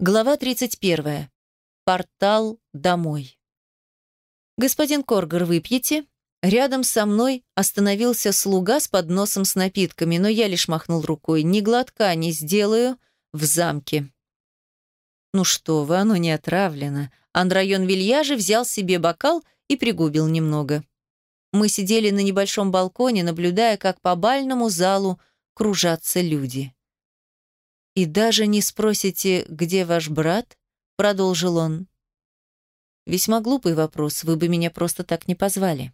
Глава 31. Портал домой. «Господин Коргер, выпьете?» Рядом со мной остановился слуга с подносом с напитками, но я лишь махнул рукой. «Ни глотка не сделаю в замке». «Ну что вы, оно не отравлено». Андрайон Вильяжи взял себе бокал и пригубил немного. Мы сидели на небольшом балконе, наблюдая, как по бальному залу кружатся люди. «И даже не спросите, где ваш брат?» — продолжил он. «Весьма глупый вопрос, вы бы меня просто так не позвали.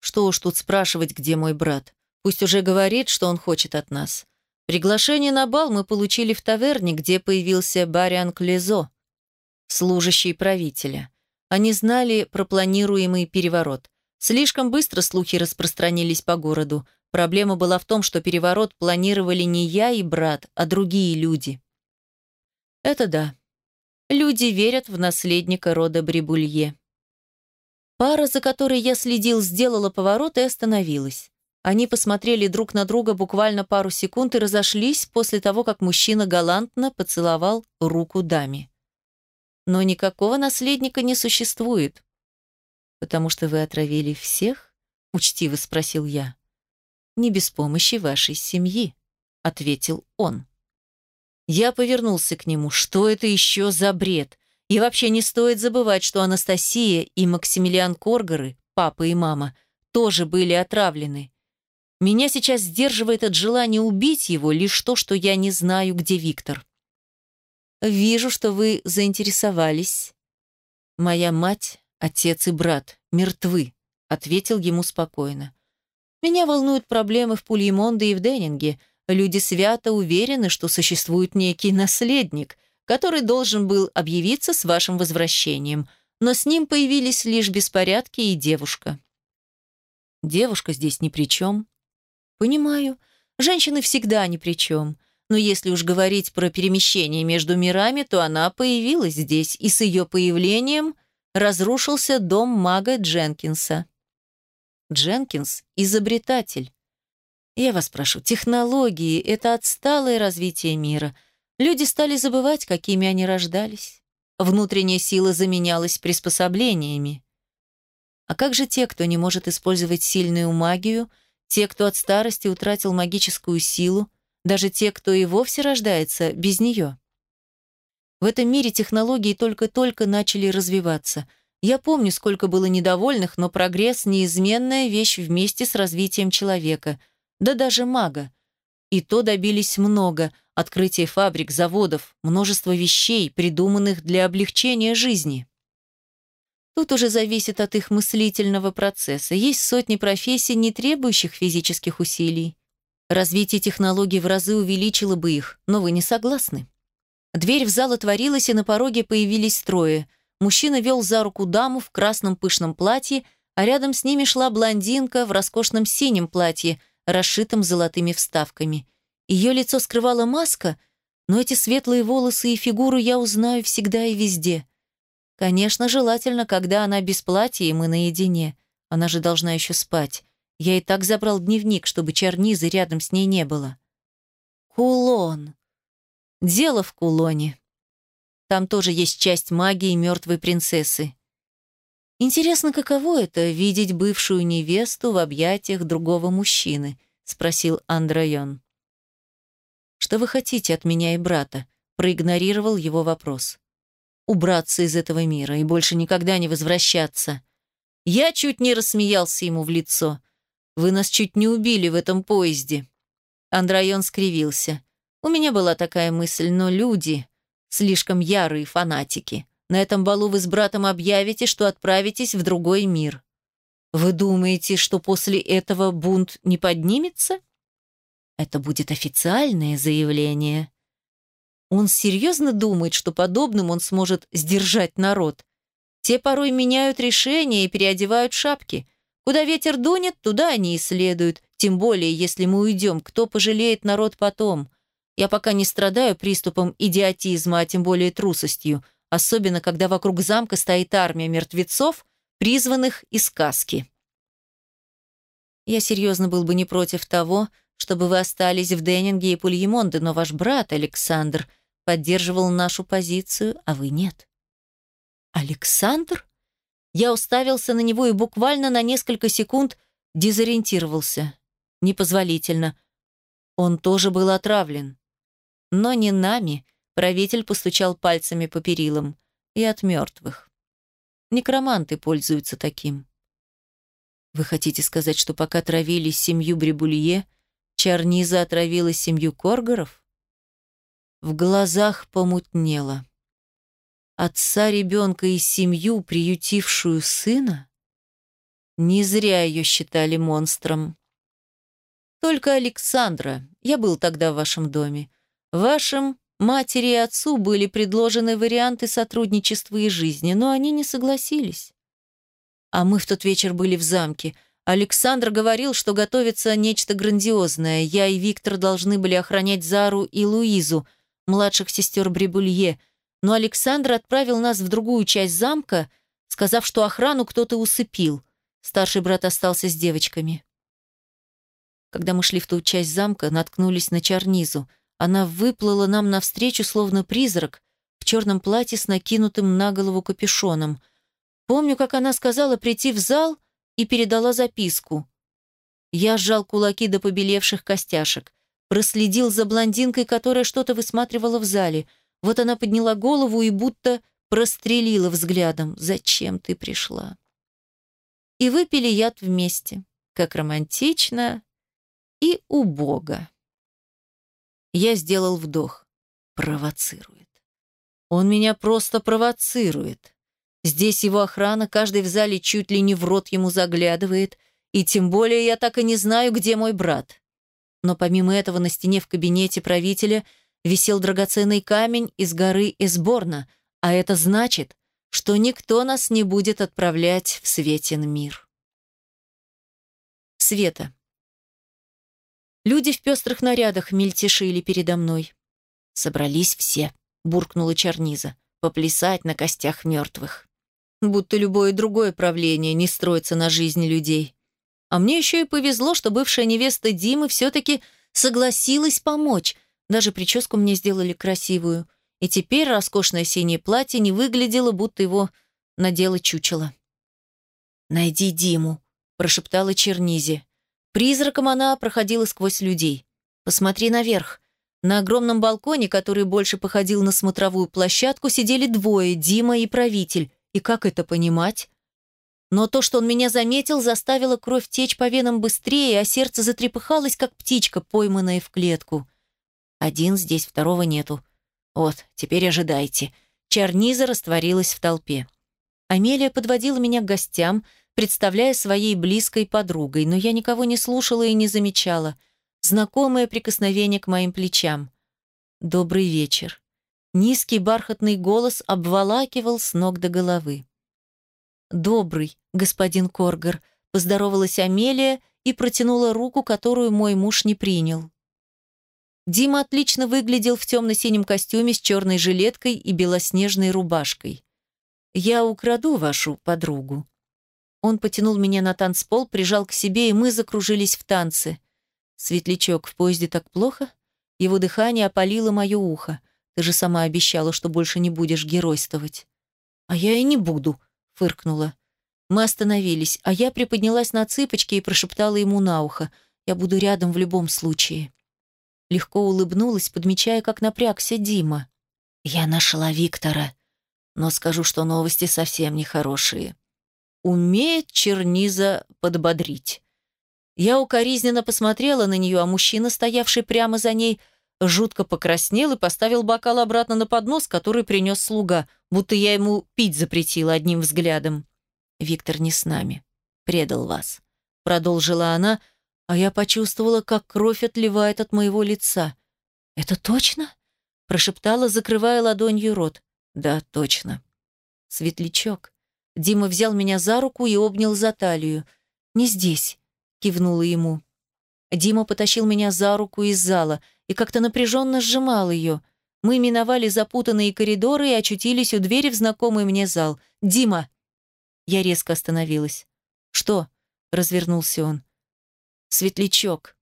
Что уж тут спрашивать, где мой брат? Пусть уже говорит, что он хочет от нас. Приглашение на бал мы получили в таверне, где появился Бариан Клезо, служащий правителя. Они знали про планируемый переворот. Слишком быстро слухи распространились по городу. Проблема была в том, что переворот планировали не я и брат, а другие люди. Это да. Люди верят в наследника рода Брибулье. Пара, за которой я следил, сделала поворот и остановилась. Они посмотрели друг на друга буквально пару секунд и разошлись после того, как мужчина галантно поцеловал руку даме. Но никакого наследника не существует. «Потому что вы отравили всех?» — учтиво спросил я не без помощи вашей семьи», — ответил он. Я повернулся к нему. Что это еще за бред? И вообще не стоит забывать, что Анастасия и Максимилиан Коргоры, папа и мама, тоже были отравлены. Меня сейчас сдерживает от желания убить его лишь то, что я не знаю, где Виктор. «Вижу, что вы заинтересовались. Моя мать, отец и брат мертвы», — ответил ему спокойно. Меня волнуют проблемы в Пульемонде и в Деннинге. Люди свято уверены, что существует некий наследник, который должен был объявиться с вашим возвращением, но с ним появились лишь беспорядки и девушка. Девушка здесь ни при чем. Понимаю, женщины всегда ни при чем. Но если уж говорить про перемещение между мирами, то она появилась здесь, и с ее появлением разрушился дом мага Дженкинса. Дженкинс – изобретатель. Я вас прошу, технологии – это отсталое развитие мира. Люди стали забывать, какими они рождались. Внутренняя сила заменялась приспособлениями. А как же те, кто не может использовать сильную магию, те, кто от старости утратил магическую силу, даже те, кто и вовсе рождается без нее? В этом мире технологии только-только начали развиваться – я помню, сколько было недовольных, но прогресс – неизменная вещь вместе с развитием человека, да даже мага. И то добились много – открытие фабрик, заводов, множество вещей, придуманных для облегчения жизни. Тут уже зависит от их мыслительного процесса. Есть сотни профессий, не требующих физических усилий. Развитие технологий в разы увеличило бы их, но вы не согласны. Дверь в зал отворилась, и на пороге появились трое – Мужчина вел за руку даму в красном пышном платье, а рядом с ними шла блондинка в роскошном синем платье, расшитом золотыми вставками. Ее лицо скрывала маска, но эти светлые волосы и фигуру я узнаю всегда и везде. Конечно, желательно, когда она без платья и мы наедине. Она же должна еще спать. Я и так забрал дневник, чтобы чернизы рядом с ней не было. Кулон. Дело в кулоне. Там тоже есть часть магии мертвой принцессы. Интересно, каково это — видеть бывшую невесту в объятиях другого мужчины? Спросил Андрайон. Что вы хотите от меня и брата? Проигнорировал его вопрос. Убраться из этого мира и больше никогда не возвращаться. Я чуть не рассмеялся ему в лицо. Вы нас чуть не убили в этом поезде. Андрайон скривился. У меня была такая мысль, но люди... Слишком ярые фанатики. На этом балу вы с братом объявите, что отправитесь в другой мир. Вы думаете, что после этого бунт не поднимется? Это будет официальное заявление. Он серьезно думает, что подобным он сможет сдержать народ. Те порой меняют решения и переодевают шапки. Куда ветер дунет, туда они и следуют. Тем более, если мы уйдем, кто пожалеет народ потом? Я пока не страдаю приступом идиотизма, а тем более трусостью, особенно когда вокруг замка стоит армия мертвецов, призванных из сказки. Я серьезно был бы не против того, чтобы вы остались в Деннинге и Пульемонде, но ваш брат, Александр, поддерживал нашу позицию, а вы нет. Александр? Я уставился на него и буквально на несколько секунд дезориентировался. Непозволительно. Он тоже был отравлен. Но не нами. Правитель постучал пальцами по перилам. И от мертвых. Некроманты пользуются таким. Вы хотите сказать, что пока травили семью Брибулье, Чарниза отравила семью Коргоров? В глазах помутнело. Отца ребенка и семью, приютившую сына? Не зря ее считали монстром. Только Александра. Я был тогда в вашем доме. Вашим матери и отцу были предложены варианты сотрудничества и жизни, но они не согласились. А мы в тот вечер были в замке. Александр говорил, что готовится нечто грандиозное. Я и Виктор должны были охранять Зару и Луизу, младших сестер Брибулье. Но Александр отправил нас в другую часть замка, сказав, что охрану кто-то усыпил. Старший брат остался с девочками. Когда мы шли в ту часть замка, наткнулись на Чарнизу. Она выплыла нам навстречу, словно призрак, в черном платье с накинутым на голову капюшоном – Помню, как она сказала прийти в зал и передала записку. Я сжал кулаки до побелевших костяшек, проследил за блондинкой, которая что-то высматривала в зале. Вот она подняла голову и будто прострелила взглядом. «Зачем ты пришла?» И выпили яд вместе, как романтично и убого. Я сделал вдох. Провоцирует. Он меня просто провоцирует. Здесь его охрана, каждый в зале чуть ли не в рот ему заглядывает, и тем более я так и не знаю, где мой брат. Но помимо этого на стене в кабинете правителя висел драгоценный камень из горы Эсборна, а это значит, что никто нас не будет отправлять в Светин мир. Света. Люди в пестрых нарядах мельтешили передо мной. «Собрались все», — буркнула Черниза, — «поплясать на костях мертвых» будто любое другое правление не строится на жизни людей. А мне еще и повезло, что бывшая невеста Димы все-таки согласилась помочь. Даже прическу мне сделали красивую. И теперь роскошное синее платье не выглядело, будто его надела чучело. «Найди Диму», – прошептала Чернизи. Призраком она проходила сквозь людей. «Посмотри наверх». На огромном балконе, который больше походил на смотровую площадку, сидели двое – Дима и правитель. И как это понимать? Но то, что он меня заметил, заставило кровь течь по венам быстрее, а сердце затрепыхалось, как птичка, пойманная в клетку. Один здесь, второго нету. Вот, теперь ожидайте. Чарниза растворилась в толпе. Амелия подводила меня к гостям, представляя своей близкой подругой, но я никого не слушала и не замечала. Знакомое прикосновение к моим плечам. «Добрый вечер». Низкий бархатный голос обволакивал с ног до головы. «Добрый, господин Коргар», — поздоровалась Амелия и протянула руку, которую мой муж не принял. Дима отлично выглядел в темно-синем костюме с черной жилеткой и белоснежной рубашкой. «Я украду вашу подругу». Он потянул меня на танцпол, прижал к себе, и мы закружились в танце. Светлячок, в поезде так плохо? Его дыхание опалило мое ухо. Ты же сама обещала, что больше не будешь геройствовать. А я и не буду, фыркнула. Мы остановились, а я приподнялась на цыпочки и прошептала ему на ухо. Я буду рядом в любом случае. Легко улыбнулась, подмечая, как напрягся Дима. Я нашла Виктора. Но скажу, что новости совсем нехорошие. Умеет черниза подбодрить. Я укоризненно посмотрела на нее, а мужчина, стоявший прямо за ней, жутко покраснел и поставил бокал обратно на поднос, который принес слуга, будто я ему пить запретила одним взглядом. «Виктор не с нами. Предал вас», — продолжила она, а я почувствовала, как кровь отливает от моего лица. «Это точно?» — прошептала, закрывая ладонью рот. «Да, точно». «Светлячок». Дима взял меня за руку и обнял за талию. «Не здесь», — кивнула ему. Дима потащил меня за руку из зала — и как-то напряженно сжимал ее. Мы миновали запутанные коридоры и очутились у двери в знакомый мне зал. «Дима!» Я резко остановилась. «Что?» — развернулся он. «Светлячок».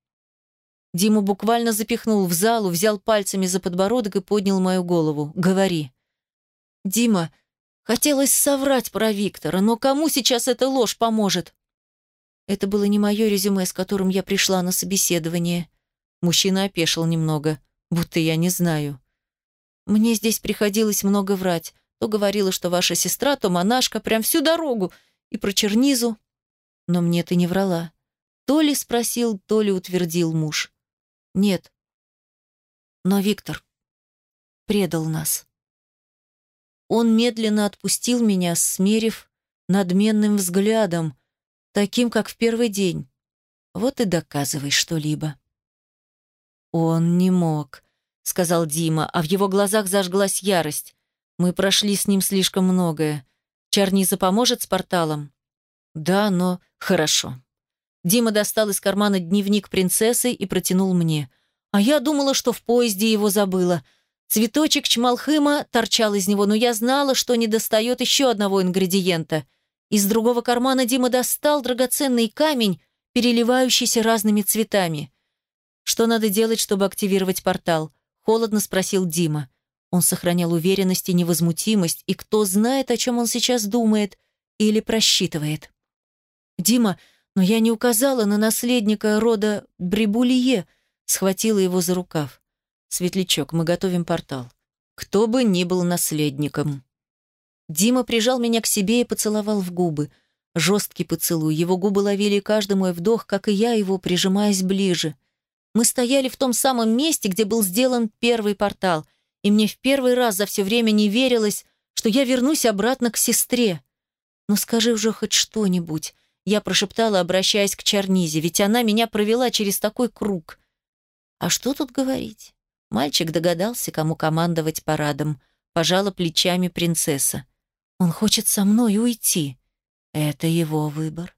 Дима буквально запихнул в залу, взял пальцами за подбородок и поднял мою голову. «Говори». «Дима, хотелось соврать про Виктора, но кому сейчас эта ложь поможет?» Это было не мое резюме, с которым я пришла на собеседование. Мужчина опешил немного, будто я не знаю. Мне здесь приходилось много врать. То говорила, что ваша сестра, то монашка, прям всю дорогу. И про чернизу. Но мне ты не врала. То ли спросил, то ли утвердил муж. Нет. Но Виктор предал нас. Он медленно отпустил меня, смерив надменным взглядом, таким, как в первый день. Вот и доказывай что-либо. Он не мог, сказал Дима, а в его глазах зажглась ярость. Мы прошли с ним слишком многое. Чарниза поможет с порталом? Да, но хорошо. Дима достал из кармана дневник принцессы и протянул мне. А я думала, что в поезде его забыла. Цветочек чмалхыма торчал из него, но я знала, что не достает еще одного ингредиента. Из другого кармана Дима достал драгоценный камень, переливающийся разными цветами. «Что надо делать, чтобы активировать портал?» — холодно спросил Дима. Он сохранял уверенность и невозмутимость, и кто знает, о чем он сейчас думает или просчитывает. «Дима, но я не указала на наследника рода Брибулье», схватила его за рукав. «Светлячок, мы готовим портал. Кто бы ни был наследником». Дима прижал меня к себе и поцеловал в губы. Жесткий поцелуй, его губы ловили каждый мой вдох, как и я его, прижимаясь ближе. Мы стояли в том самом месте, где был сделан первый портал — и мне в первый раз за все время не верилось, что я вернусь обратно к сестре. «Ну скажи уже хоть что-нибудь», — я прошептала, обращаясь к Чарнизе, ведь она меня провела через такой круг. А что тут говорить? Мальчик догадался, кому командовать парадом. Пожала плечами принцесса. Он хочет со мной уйти. Это его выбор.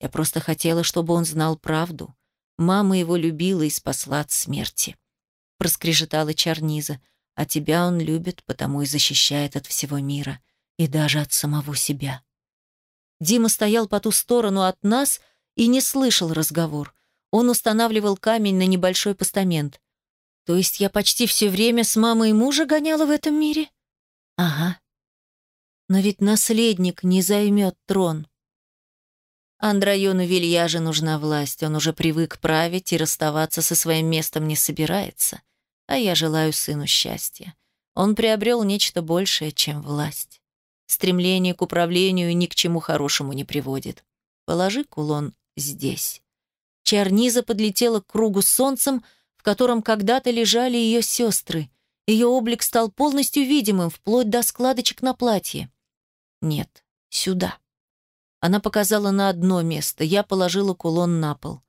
Я просто хотела, чтобы он знал правду. Мама его любила и спасла от смерти. Проскрежетала Чарниза. А тебя он любит, потому и защищает от всего мира, и даже от самого себя. Дима стоял по ту сторону от нас и не слышал разговор. Он устанавливал камень на небольшой постамент. То есть я почти все время с мамой и мужа гоняла в этом мире? Ага. Но ведь наследник не займет трон. Андрайону Вильяже нужна власть, он уже привык править и расставаться со своим местом не собирается а я желаю сыну счастья. Он приобрел нечто большее, чем власть. Стремление к управлению ни к чему хорошему не приводит. Положи кулон здесь. Чарниза подлетела к кругу с солнцем, котором когда-то лежали ее сестры. Ее облик стал полностью видимым, вплоть до складочек на платье. Нет, сюда. Она показала на одно место, я положила кулон на пол.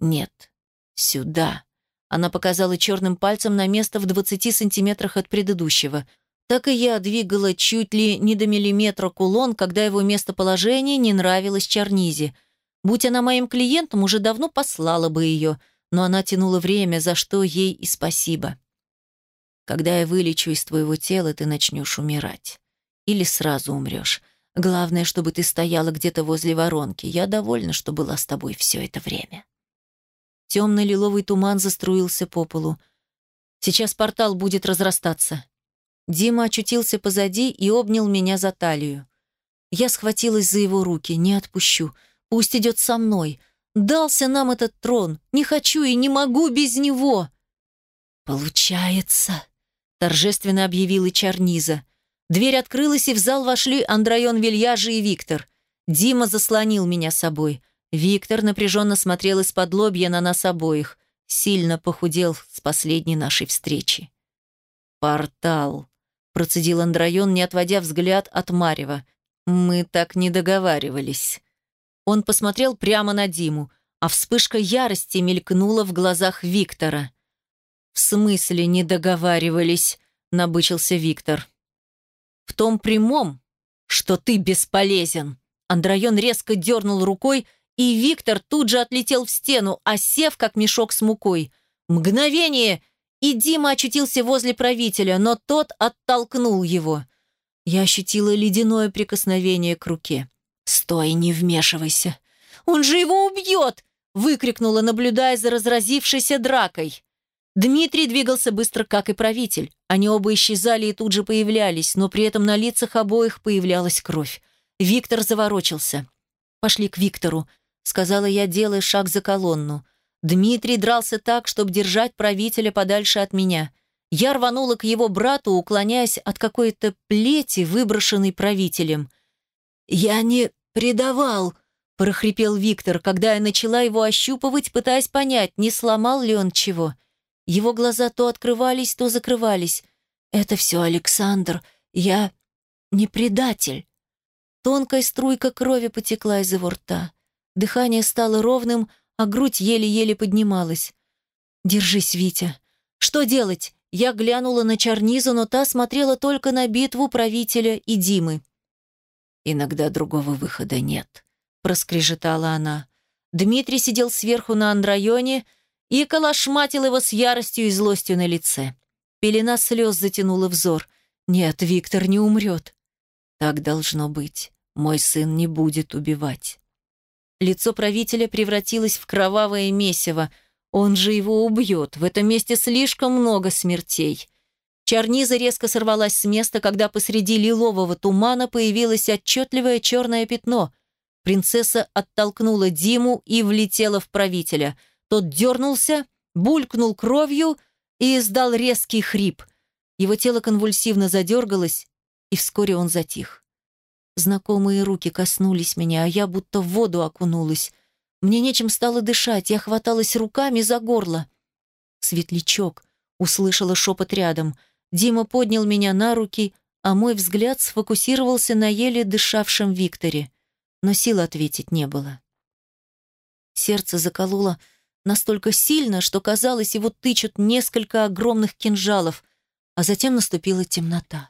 Нет, сюда. Она показала черным пальцем на место в 20 сантиметрах от предыдущего. Так и я двигала чуть ли не до миллиметра кулон, когда его местоположение не нравилось Чарнизе. Будь она моим клиентом, уже давно послала бы ее, но она тянула время, за что ей и спасибо. Когда я вылечу из твоего тела, ты начнешь умирать. Или сразу умрешь. Главное, чтобы ты стояла где-то возле воронки. Я довольна, что была с тобой все это время. Темно-лиловый туман заструился по полу. Сейчас портал будет разрастаться. Дима очутился позади и обнял меня за талию. Я схватилась за его руки, не отпущу. Пусть идет со мной. Дался нам этот трон. Не хочу и не могу без него. Получается, торжественно объявила Чарниза. Дверь открылась, и в зал вошли Андрайон Вильяжи и Виктор. Дима заслонил меня собой. Виктор напряженно смотрел из-под лобья на нас обоих, сильно похудел с последней нашей встречи. «Портал», — процедил Андрайон, не отводя взгляд от Марева. «Мы так не договаривались». Он посмотрел прямо на Диму, а вспышка ярости мелькнула в глазах Виктора. «В смысле не договаривались?» — набычился Виктор. «В том прямом, что ты бесполезен». Андрайон резко дернул рукой, и Виктор тут же отлетел в стену, осев, как мешок с мукой. Мгновение! И Дима очутился возле правителя, но тот оттолкнул его. Я ощутила ледяное прикосновение к руке. «Стой, не вмешивайся! Он же его убьет!» выкрикнула, наблюдая за разразившейся дракой. Дмитрий двигался быстро, как и правитель. Они оба исчезали и тут же появлялись, но при этом на лицах обоих появлялась кровь. Виктор заворочился. «Пошли к Виктору», — сказала я, делая шаг за колонну. Дмитрий дрался так, чтобы держать правителя подальше от меня. Я рванула к его брату, уклоняясь от какой-то плети, выброшенной правителем. «Я не предавал», — прохрипел Виктор, когда я начала его ощупывать, пытаясь понять, не сломал ли он чего. Его глаза то открывались, то закрывались. «Это все Александр. Я не предатель». Тонкая струйка крови потекла из его рта. Дыхание стало ровным, а грудь еле-еле поднималась. «Держись, Витя. Что делать?» Я глянула на Чарнизу, но та смотрела только на битву правителя и Димы. «Иногда другого выхода нет», — проскрежетала она. Дмитрий сидел сверху на андрайоне и калашматил его с яростью и злостью на лице. Пелена слез затянула взор. «Нет, Виктор не умрет». «Так должно быть. Мой сын не будет убивать». Лицо правителя превратилось в кровавое месиво. Он же его убьет. В этом месте слишком много смертей. Чарниза резко сорвалась с места, когда посреди лилового тумана появилось отчетливое черное пятно. Принцесса оттолкнула Диму и влетела в правителя. Тот дернулся, булькнул кровью и издал резкий хрип. Его тело конвульсивно задергалось, и вскоре он затих. Знакомые руки коснулись меня, а я будто в воду окунулась. Мне нечем стало дышать, я хваталась руками за горло. «Светлячок», — услышала шепот рядом. Дима поднял меня на руки, а мой взгляд сфокусировался на еле дышавшем Викторе. Но сил ответить не было. Сердце закололо настолько сильно, что казалось, его тычут несколько огромных кинжалов, а затем наступила темнота.